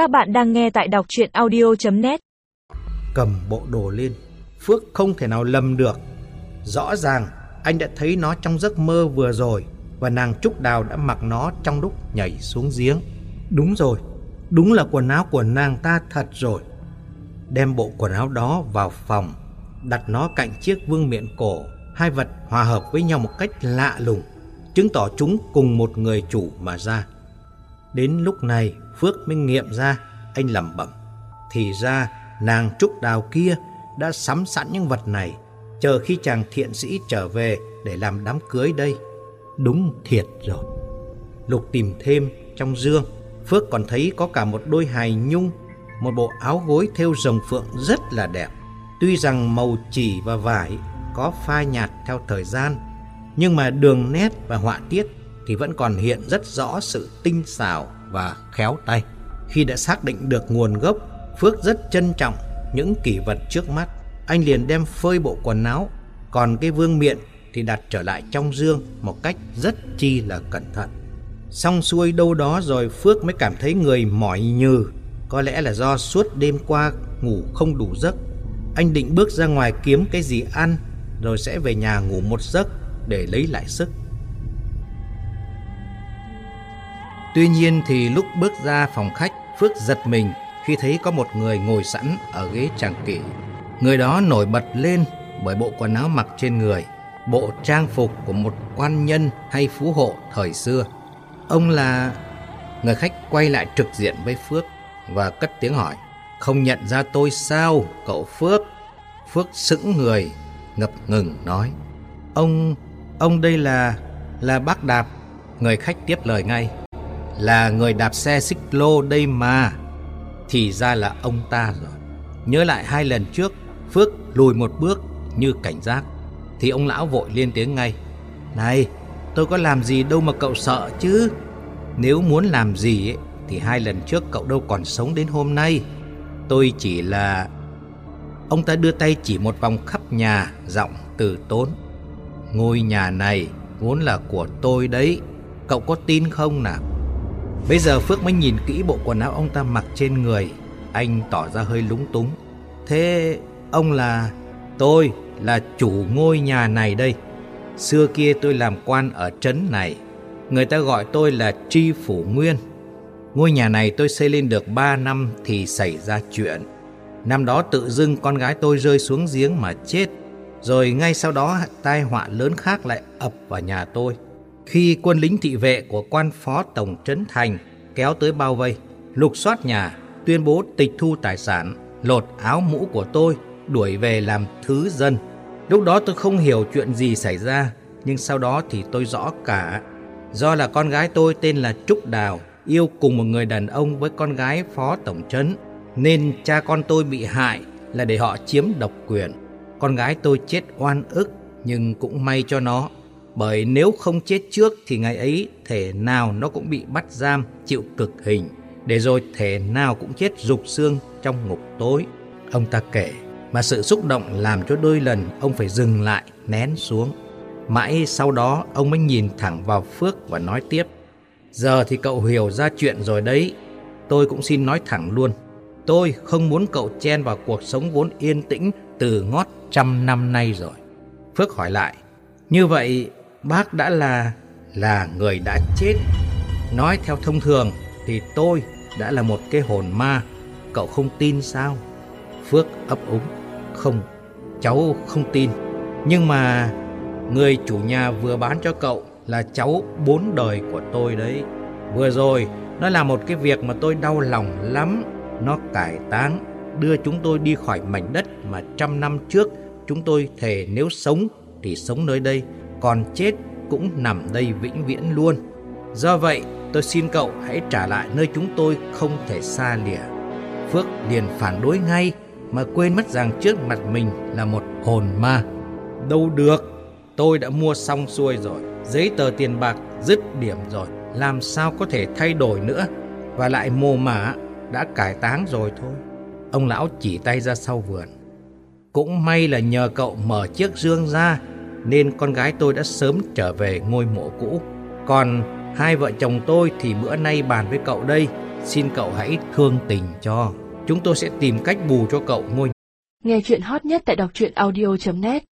Các bạn đang nghe tại đọc chuyện audio.net Cầm bộ đồ lên, Phước không thể nào lầm được. Rõ ràng anh đã thấy nó trong giấc mơ vừa rồi và nàng Trúc Đào đã mặc nó trong lúc nhảy xuống giếng. Đúng rồi, đúng là quần áo của nàng ta thật rồi. Đem bộ quần áo đó vào phòng, đặt nó cạnh chiếc vương miện cổ. Hai vật hòa hợp với nhau một cách lạ lùng, chứng tỏ chúng cùng một người chủ mà ra. Đến lúc này Phước mới nghiệm ra Anh lẩm bẩm. Thì ra, nàng trúc đào kia Đã sắm sẵn những vật này, Chờ khi chàng thiện sĩ trở về Để làm đám cưới đây. Đúng thiệt rồi. Lục tìm thêm trong dương, Phước còn thấy có cả một đôi hài nhung, Một bộ áo gối theo rồng phượng rất là đẹp. Tuy rằng màu chỉ và vải Có phai nhạt theo thời gian, Nhưng mà đường nét và họa tiết thì vẫn còn hiện rất rõ sự tinh xảo và khéo tay. Khi đã xác định được nguồn gốc, Phước rất trân trọng những kỷ vật trước mắt. Anh liền đem phơi bộ quần áo, còn cái vương miện thì đặt trở lại trong dương một cách rất chi là cẩn thận. Xong xuôi đâu đó rồi Phước mới cảm thấy người mỏi nhừ, có lẽ là do suốt đêm qua ngủ không đủ giấc. Anh định bước ra ngoài kiếm cái gì ăn, rồi sẽ về nhà ngủ một giấc để lấy lại sức. Tuy nhiên thì lúc bước ra phòng khách, Phước giật mình khi thấy có một người ngồi sẵn ở ghế chàng kỷ. Người đó nổi bật lên bởi bộ quần áo mặc trên người, bộ trang phục của một quan nhân hay phú hộ thời xưa. Ông là... Người khách quay lại trực diện với Phước và cất tiếng hỏi. Không nhận ra tôi sao, cậu Phước? Phước sững người, ngập ngừng nói. Ông... ông đây là... là bác Đạp. Người khách tiếp lời ngay là người đạp xe xích lô đây mà. Thì ra là ông ta rồi. Nhớ lại hai lần trước, Phước lùi một bước như cảnh giác. Thì ông lão vội lên tiếng ngay. Này, tôi có làm gì đâu mà cậu sợ chứ. Nếu muốn làm gì ấy, thì hai lần trước cậu đâu còn sống đến hôm nay. Tôi chỉ là... Ông ta đưa tay chỉ một vòng khắp nhà, giọng từ tốn. Ngôi nhà này vốn là của tôi đấy. Cậu có tin không nào? Bây giờ Phước mới nhìn kỹ bộ quần áo ông ta mặc trên người. Anh tỏ ra hơi lúng túng. Thế ông là, Tôi là chủ ngôi nhà này đây. Xưa kia tôi làm quan ở trấn này. Người ta gọi tôi là Tri Phủ Nguyên. Ngôi nhà này tôi xây lên được 3 năm thì xảy ra chuyện. Năm đó tự dưng con gái tôi rơi xuống giếng mà chết. Rồi ngay sau đó, tai họa lớn khác lại ập vào nhà tôi khi quân lính thị vệ của quan phó tổng trấn thành kéo tới bao vây, lục soát nhà, tuyên bố tịch thu tài sản, lột áo mũ của tôi, đuổi về làm thứ dân. Lúc đó tôi không hiểu chuyện gì xảy ra, nhưng sau đó thì tôi rõ cả. Do là con gái tôi tên là Trúc Đào, yêu cùng một người đàn ông với con gái phó tổng trấn, nên cha con tôi bị hại là để họ chiếm độc quyền. Con gái tôi chết oan ức, nhưng cũng may cho nó bởi nếu không chết trước thì ngày ấy thể nào nó cũng bị bắt giam chịu cực hình, để rồi thể nào cũng chết rục xương trong ngục tối. Ông ta kể, mà sự xúc động làm cho đôi lần ông phải dừng lại, nén xuống. Mãi sau đó ông mới nhìn thẳng vào Phước và nói tiếp. Giờ thì cậu hiểu ra chuyện rồi đấy. Tôi cũng xin nói thẳng luôn. Tôi không muốn cậu chen vào cuộc sống vốn yên tĩnh từ ngót trăm năm nay rồi. Phước hỏi lại. Như vậy bác đã là là người đã chết. Nói theo thông thường thì tôi đã là một cái hồn ma, cậu không tin sao? Phước ấp úng, không, cháu không tin. Nhưng mà người chủ nhà vừa bán cho cậu là cháu bốn đời của tôi đấy. Vừa rồi, nó là một cái việc mà tôi đau lòng lắm. Nó cải táng, đưa chúng tôi đi khỏi mảnh đất mà trăm năm trước chúng tôi thề nếu sống thì sống nơi đây còn chết cũng nằm đây vĩnh viễn luôn. Do vậy, tôi xin cậu hãy trả lại nơi chúng tôi không thể xa lìa. Phước liền phản đối ngay mà quên mất rằng trước mặt mình là một hồn ma. Đâu được, tôi đã mua xong xuôi rồi, giấy tờ tiền bạc dứt điểm rồi, làm sao có thể thay đổi nữa. Và lại mồ mả đã cải táng rồi thôi. Ông lão chỉ tay ra sau vườn. Cũng may là nhờ cậu mở chiếc dương ra nên con gái tôi đã sớm trở về ngôi mộ cũ. Còn hai vợ chồng tôi thì bữa nay bàn với cậu đây Xin cậu hãy thương tình cho. Chúng tôi sẽ tìm cách bù cho cậu ngôi Nghe chuyện hot nhất tại đọc truyện audio.net